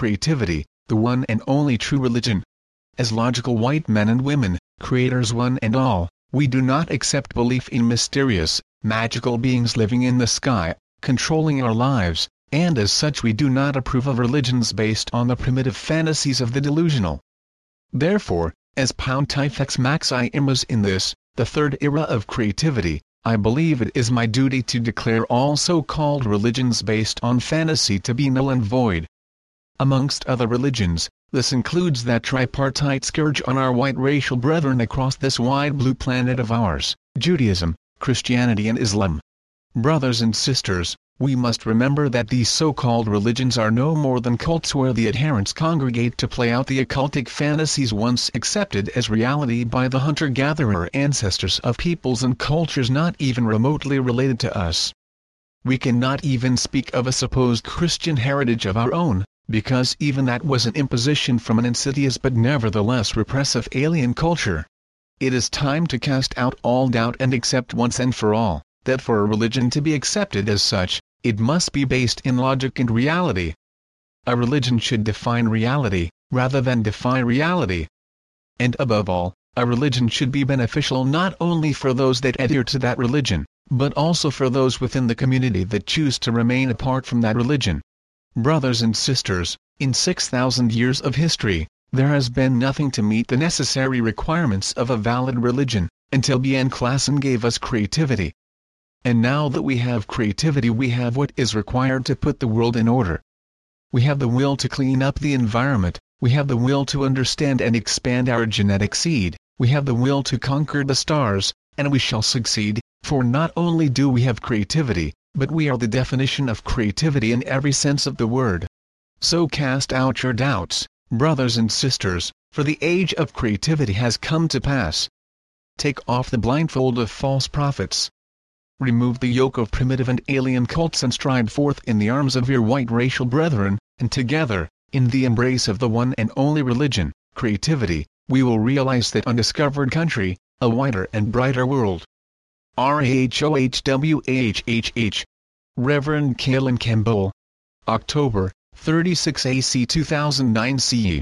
creativity, the one and only true religion. As logical white men and women, creators one and all, we do not accept belief in mysterious, magical beings living in the sky, controlling our lives, and as such we do not approve of religions based on the primitive fantasies of the delusional. Therefore, as Pontifex Maximus in this, the third era of creativity, I believe it is my duty to declare all so-called religions based on fantasy to be null and void. Amongst other religions, this includes that tripartite scourge on our white racial brethren across this wide blue planet of ours, Judaism, Christianity and Islam. Brothers and sisters, we must remember that these so-called religions are no more than cults where the adherents congregate to play out the occultic fantasies once accepted as reality by the hunter-gatherer ancestors of peoples and cultures not even remotely related to us. We cannot even speak of a supposed Christian heritage of our own, because even that was an imposition from an insidious but nevertheless repressive alien culture. It is time to cast out all doubt and accept once and for all, that for a religion to be accepted as such, it must be based in logic and reality. A religion should define reality, rather than defy reality. And above all, a religion should be beneficial not only for those that adhere to that religion, but also for those within the community that choose to remain apart from that religion. Brothers and sisters, in 6,000 years of history, there has been nothing to meet the necessary requirements of a valid religion, until Ben Klassen gave us creativity, and now that we have creativity we have what is required to put the world in order. We have the will to clean up the environment, we have the will to understand and expand our genetic seed, we have the will to conquer the stars, and we shall succeed, for not only do we have creativity, but we are the definition of creativity in every sense of the word. So cast out your doubts, brothers and sisters, for the age of creativity has come to pass. Take off the blindfold of false prophets, remove the yoke of primitive and alien cults and stride forth in the arms of your white racial brethren, and together, in the embrace of the one and only religion, creativity, we will realize that undiscovered country, a wider and brighter world. RAHOWAHHH Reverend Cailen Cambeul. October 36 AC 2009 CE